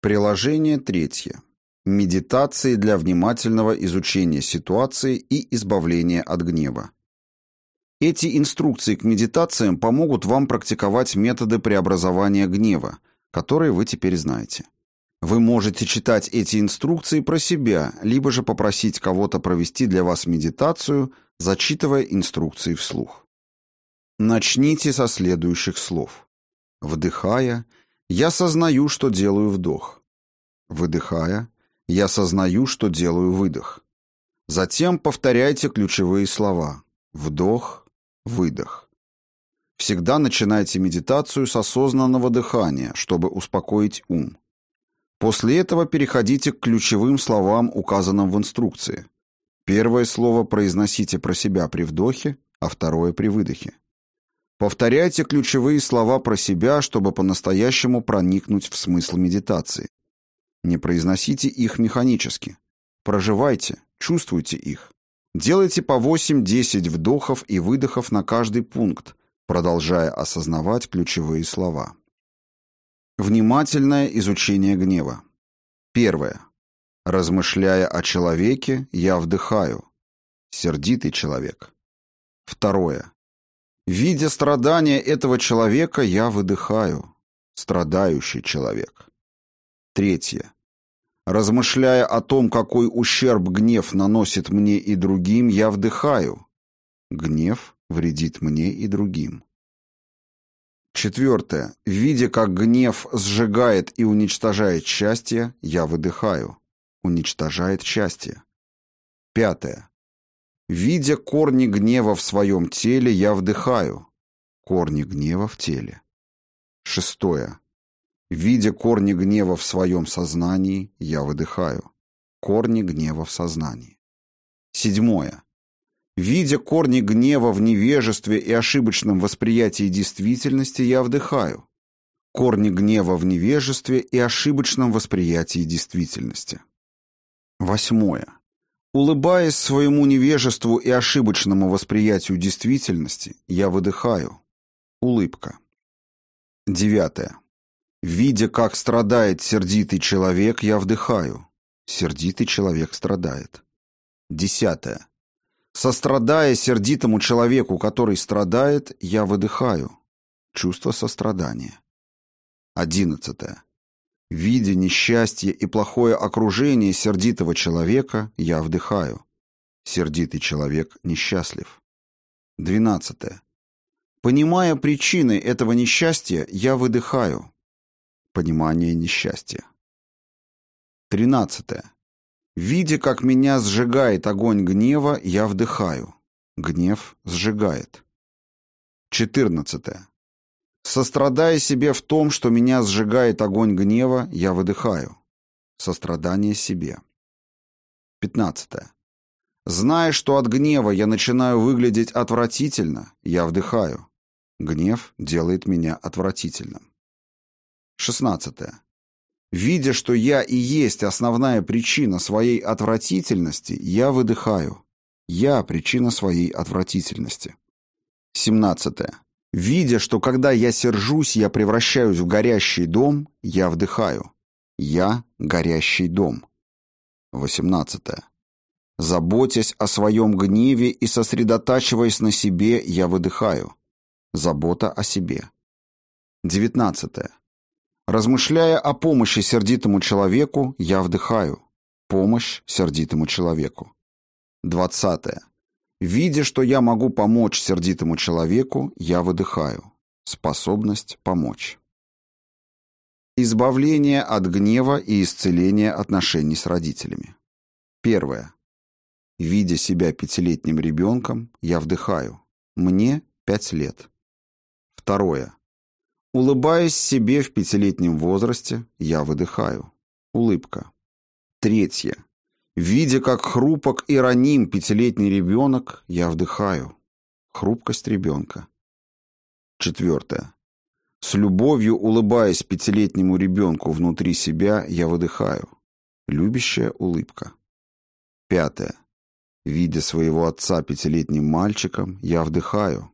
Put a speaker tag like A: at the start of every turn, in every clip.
A: Приложение третье. Медитации для внимательного изучения ситуации и избавления от гнева. Эти инструкции к медитациям помогут вам практиковать методы преобразования гнева, которые вы теперь знаете. Вы можете читать эти инструкции про себя, либо же попросить кого-то провести для вас медитацию, зачитывая инструкции вслух. Начните со следующих слов. Вдыхая, я сознаю, что делаю вдох. Выдыхая, я сознаю, что делаю выдох. Затем повторяйте ключевые слова. Вдох, выдох. Всегда начинайте медитацию с осознанного дыхания, чтобы успокоить ум. После этого переходите к ключевым словам, указанным в инструкции. Первое слово произносите про себя при вдохе, а второе при выдохе. Повторяйте ключевые слова про себя, чтобы по-настоящему проникнуть в смысл медитации. Не произносите их механически. Проживайте, чувствуйте их. Делайте по 8-10 вдохов и выдохов на каждый пункт, продолжая осознавать ключевые слова. Внимательное изучение гнева. Первое. Размышляя о человеке, я вдыхаю. Сердитый человек. Второе. Видя страдания этого человека, я выдыхаю. Страдающий человек. Третье. Размышляя о том, какой ущерб гнев наносит мне и другим, я вдыхаю. Гнев вредит мне и другим. Четвертое. Видя, как гнев сжигает и уничтожает счастье, я выдыхаю. Уничтожает счастье. Пятое. Видя корни гнева в своем теле, я вдыхаю. Корни гнева в теле. Шестое. Видя корни гнева в своем сознании, я выдыхаю. Корни гнева в сознании. Седьмое. Видя корни гнева в невежестве и ошибочном восприятии действительности, я вдыхаю. Корни гнева в невежестве и ошибочном восприятии действительности. Восьмое. Улыбаясь своему невежеству и ошибочному восприятию действительности, я выдыхаю. Улыбка. Девятое. Видя, как страдает сердитый человек, я вдыхаю. Сердитый человек страдает. Десятое. Сострадая сердитому человеку, который страдает, я выдыхаю. Чувство сострадания. Одиннадцатое. Видя несчастье и плохое окружение сердитого человека, я вдыхаю. Сердитый человек несчастлив. Двенадцатое. Понимая причины этого несчастья, я выдыхаю. Понимание несчастья. Тринадцатое. Видя, как меня сжигает огонь гнева, я вдыхаю. Гнев сжигает. Четырнадцатое. Сострадая себе в том, что меня сжигает огонь гнева, я выдыхаю. Сострадание себе. Пятнадцатое. Зная, что от гнева я начинаю выглядеть отвратительно, я вдыхаю. Гнев делает меня отвратительным. Шестнадцатое. Видя, что я и есть основная причина своей отвратительности, я выдыхаю. Я причина своей отвратительности. Семнадцатое. Видя, что когда я сержусь, я превращаюсь в горящий дом, я вдыхаю. Я — горящий дом. Восемнадцатое. Заботясь о своем гневе и сосредотачиваясь на себе, я выдыхаю. Забота о себе. Девятнадцатое. Размышляя о помощи сердитому человеку, я вдыхаю. Помощь сердитому человеку. Двадцатое. Видя, что я могу помочь сердитому человеку, я выдыхаю. Способность помочь. Избавление от гнева и исцеление отношений с родителями. Первое. Видя себя пятилетним ребенком, я вдыхаю. Мне пять лет. Второе. Улыбаясь себе в пятилетнем возрасте, я выдыхаю. Улыбка. Третье. Видя, как хрупок и раним пятилетний ребенок, я вдыхаю. Хрупкость ребенка. Четвертое. С любовью улыбаясь пятилетнему ребенку внутри себя, я выдыхаю. Любящая улыбка. Пятое. Видя своего отца пятилетним мальчиком, я вдыхаю.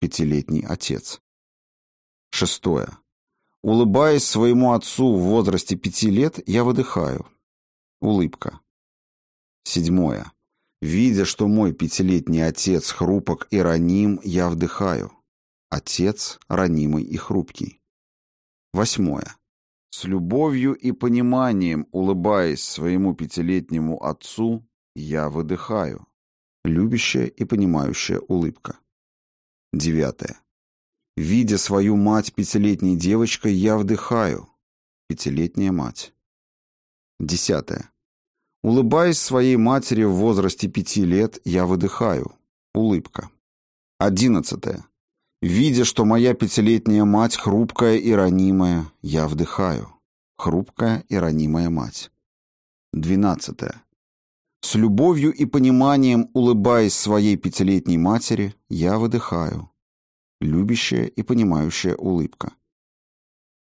A: Пятилетний отец. Шестое. Улыбаясь своему отцу в возрасте пяти лет, я выдыхаю. Улыбка. Седьмое. Видя, что мой пятилетний отец хрупок и раним, я вдыхаю. Отец ранимый и хрупкий. Восьмое. С любовью и пониманием, улыбаясь своему пятилетнему отцу, я выдыхаю. Любящая и понимающая улыбка. Девятое. Видя свою мать пятилетней девочкой, я вдыхаю. Пятилетняя мать. Десятое. Улыбаясь своей матери в возрасте пяти лет, я выдыхаю. Улыбка. Одиннадцатое. Видя, что моя пятилетняя мать хрупкая и ранимая, я вдыхаю. Хрупкая и ранимая мать. Двенадцатое. С любовью и пониманием, улыбаясь своей пятилетней матери, я выдыхаю любящая и понимающая улыбка.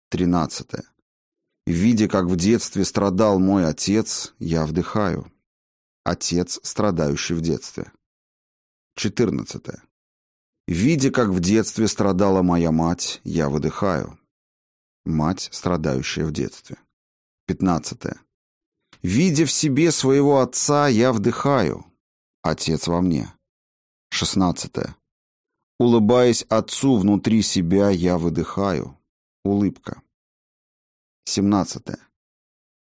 A: Тринадцатое. Видя, как в детстве страдал мой отец, я вдыхаю. Отец, страдающий в детстве. Четырнадцатое. Видя, как в детстве страдала моя мать, я выдыхаю. Мать, страдающая в детстве. Пятнадцатое. Видя в себе своего отца, я вдыхаю. Отец во мне. Шестнадцатое. Улыбаясь отцу внутри себя, я выдыхаю. Улыбка. 17.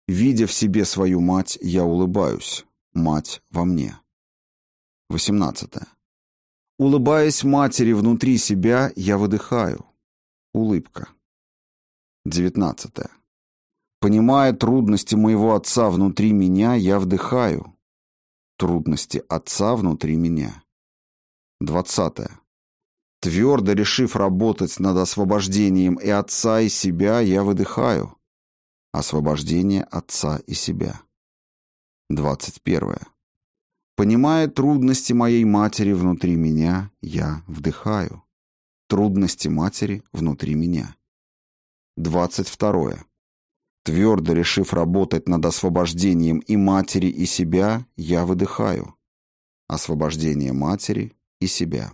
A: Видя в себе свою мать, я улыбаюсь. Мать во мне. 18. Улыбаясь матери внутри себя, я выдыхаю. Улыбка. 19. Понимая трудности моего отца внутри меня, я вдыхаю. Трудности отца внутри меня. 20. Твердо решив работать над освобождением и отца, и себя, я выдыхаю. Освобождение отца и себя. 21. Понимая трудности моей матери внутри меня, я вдыхаю. Трудности матери внутри меня. 22. Твердо решив работать над освобождением и матери, и себя, я выдыхаю. Освобождение матери и себя.